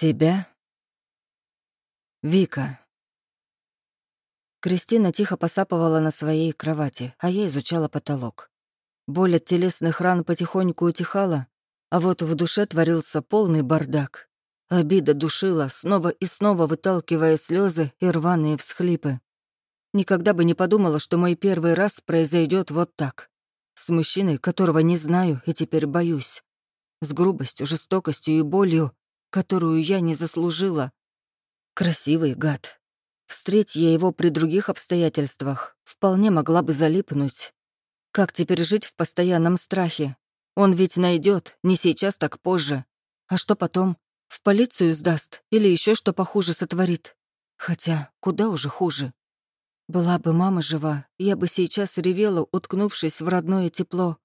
Тебя? Вика. Кристина тихо посапывала на своей кровати, а я изучала потолок. Боль от телесных ран потихоньку утихала, а вот в душе творился полный бардак. Обида душила, снова и снова выталкивая слезы и рваные всхлипы. Никогда бы не подумала, что мой первый раз произойдет вот так. С мужчиной, которого не знаю и теперь боюсь. С грубостью, жестокостью и болью, которую я не заслужила. Красивый гад. Встреть я его при других обстоятельствах, вполне могла бы залипнуть. Как теперь жить в постоянном страхе? Он ведь найдет, не сейчас, так позже. А что потом? В полицию сдаст или еще что похуже сотворит? Хотя, куда уже хуже? Была бы мама жива, я бы сейчас ревела, уткнувшись в родное тепло.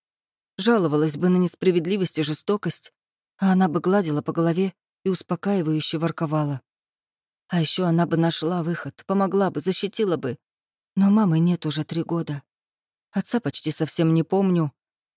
Жаловалась бы на несправедливость и жестокость, а она бы гладила по голове и успокаивающе ворковала. А еще она бы нашла выход, помогла бы, защитила бы. Но мамы нет уже три года. Отца почти совсем не помню.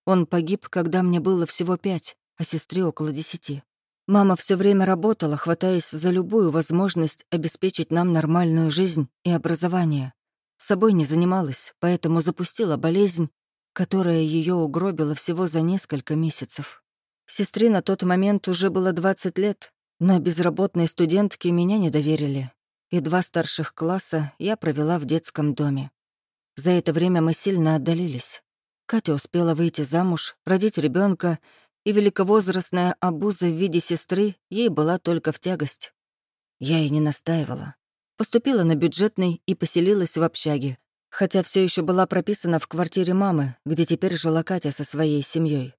Он погиб, когда мне было всего пять, а сестре около десяти. Мама все время работала, хватаясь за любую возможность обеспечить нам нормальную жизнь и образование. Собой не занималась, поэтому запустила болезнь, которая ее угробила всего за несколько месяцев. Сестре на тот момент уже было 20 лет, но безработной студентке меня не доверили, и два старших класса я провела в детском доме. За это время мы сильно отдалились. Катя успела выйти замуж, родить ребенка, и великовозрастная обуза в виде сестры ей была только в тягость. Я и не настаивала. Поступила на бюджетный и поселилась в общаге, хотя все еще была прописана в квартире мамы, где теперь жила Катя со своей семьей.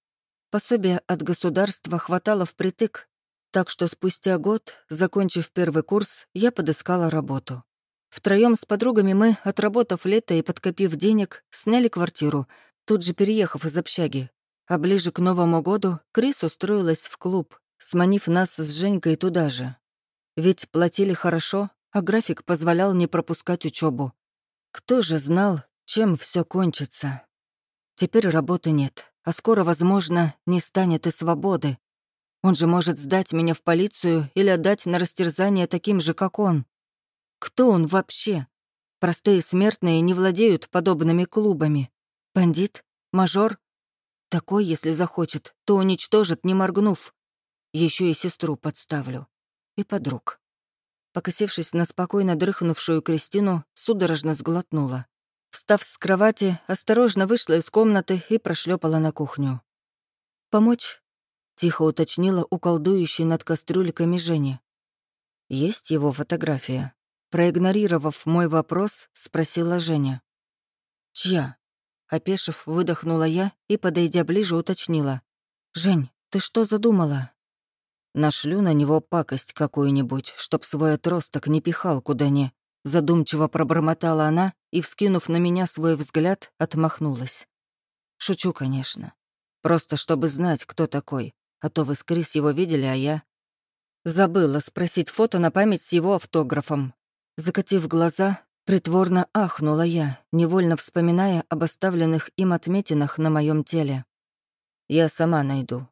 Пособия от государства хватало впритык, так что спустя год, закончив первый курс, я подыскала работу. Втроем с подругами мы, отработав лето и подкопив денег, сняли квартиру, тут же переехав из общаги. А ближе к Новому году Крис устроилась в клуб, сманив нас с Женькой туда же. Ведь платили хорошо, а график позволял не пропускать учебу. Кто же знал, чем все кончится? Теперь работы нет, а скоро, возможно, не станет и свободы. Он же может сдать меня в полицию или отдать на растерзание таким же, как он. Кто он вообще? Простые смертные не владеют подобными клубами. Бандит? Мажор? Такой, если захочет, то уничтожит, не моргнув. Еще и сестру подставлю. И подруг. Покосившись на спокойно дрыхнувшую Кристину, судорожно сглотнула. Встав с кровати, осторожно вышла из комнаты и прошлепала на кухню. «Помочь?» — тихо уточнила у колдующей над кастрюльками Жени. «Есть его фотография?» Проигнорировав мой вопрос, спросила Женя. «Чья?» Опешив, выдохнула я и, подойдя ближе, уточнила. «Жень, ты что задумала?» Нашлю на него пакость какую-нибудь, чтоб свой отросток не пихал куда ни. Задумчиво пробормотала она и, вскинув на меня свой взгляд, отмахнулась. Шучу, конечно. Просто чтобы знать, кто такой. А то вы с Крис его видели, а я... Забыла спросить фото на память с его автографом. Закатив глаза, притворно ахнула я, невольно вспоминая об оставленных им отметинах на моем теле. Я сама найду,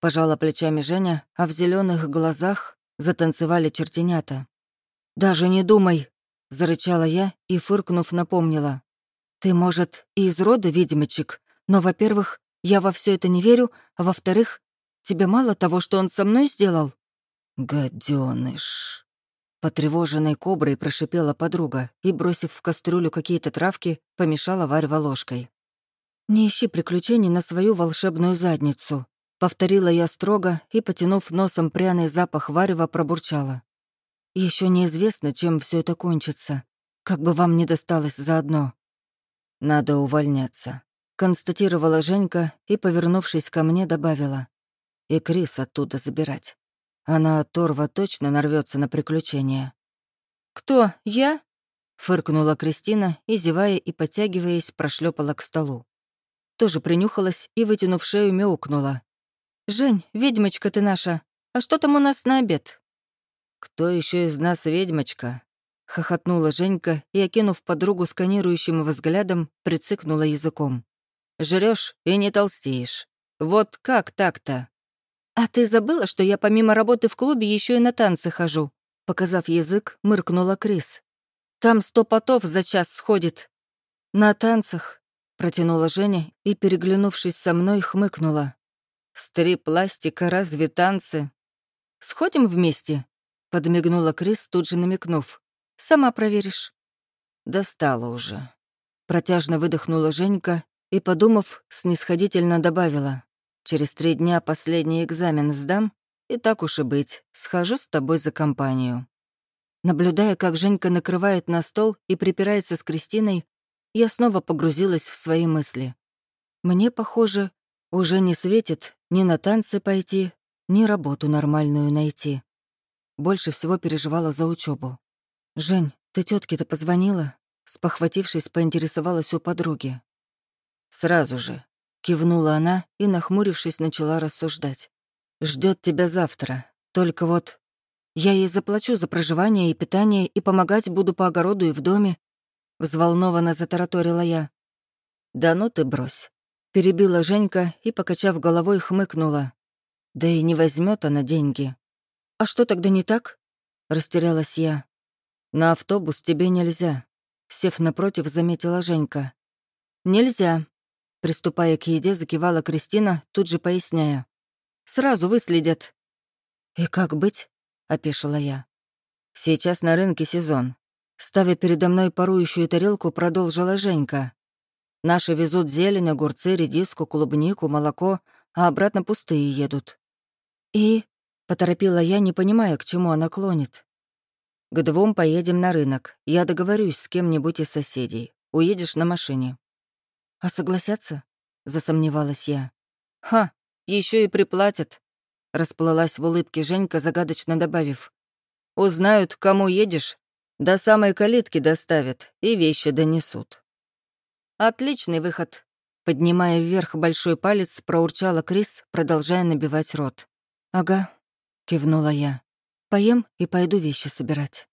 Пожала плечами Женя, а в зеленых глазах затанцевали чертенята. «Даже не думай!» — зарычала я и, фыркнув, напомнила. «Ты, может, и из рода ведьмочек, но, во-первых, я во все это не верю, а во-вторых, тебе мало того, что он со мной сделал?» «Гадёныш!» Потревоженной коброй прошипела подруга и, бросив в кастрюлю какие-то травки, помешала варево ложкой. «Не ищи приключений на свою волшебную задницу», Повторила я строго и, потянув носом пряный запах варева, пробурчала. Еще неизвестно, чем все это кончится. Как бы вам не досталось заодно. Надо увольняться. Констатировала Женька и, повернувшись ко мне, добавила. И Крис оттуда забирать. Она от Торва точно нарвется на приключения. «Кто, я?» — фыркнула Кристина и, зевая и подтягиваясь, прошлепала к столу. Тоже принюхалась и, вытянув шею, мяукнула. «Жень, ведьмочка ты наша, а что там у нас на обед?» «Кто еще из нас ведьмочка?» — хохотнула Женька и, окинув подругу сканирующим взглядом, прицикнула языком. Жрешь и не толстеешь. Вот как так-то?» «А ты забыла, что я помимо работы в клубе еще и на танцы хожу?» Показав язык, мыркнула Крис. «Там сто потов за час сходит». «На танцах», — протянула Женя и, переглянувшись со мной, хмыкнула. «Стрип-пластика, разве танцы?» «Сходим вместе?» — подмигнула Крис, тут же намекнув. «Сама проверишь». «Достала уже». Протяжно выдохнула Женька и, подумав, снисходительно добавила. «Через три дня последний экзамен сдам, и так уж и быть, схожу с тобой за компанию». Наблюдая, как Женька накрывает на стол и припирается с Кристиной, я снова погрузилась в свои мысли. Мне, похоже, уже не светит ни на танцы пойти, ни работу нормальную найти. Больше всего переживала за учебу. «Жень, ты тетке то позвонила?» Спохватившись, поинтересовалась у подруги. «Сразу же», — кивнула она и, нахмурившись, начала рассуждать. Ждет тебя завтра. Только вот я ей заплачу за проживание и питание и помогать буду по огороду и в доме», — взволнованно затараторила я. «Да ну ты брось», — перебила Женька и, покачав головой, хмыкнула. «Да и не возьмет она деньги». «А что тогда не так?» — растерялась я. «На автобус тебе нельзя», Сев напротив, заметила Женька. «Нельзя», — приступая к еде, закивала Кристина, тут же поясняя. «Сразу выследят». «И как быть?» — опешила я. «Сейчас на рынке сезон». Ставя передо мной парующую тарелку, продолжила Женька. «Наши везут зелень, огурцы, редиску, клубнику, молоко, а обратно пустые едут». «И?» — поторопила я, не понимая, к чему она клонит. К двум поедем на рынок. Я договорюсь с кем-нибудь из соседей. Уедешь на машине». «А согласятся?» — засомневалась я. «Ха, еще и приплатят», — расплылась в улыбке Женька, загадочно добавив. «Узнают, кому едешь, до самой калитки доставят и вещи донесут». «Отличный выход», — поднимая вверх большой палец, проурчала Крис, продолжая набивать рот. «Ага», — кивнула я. Поем и пойду вещи собирать.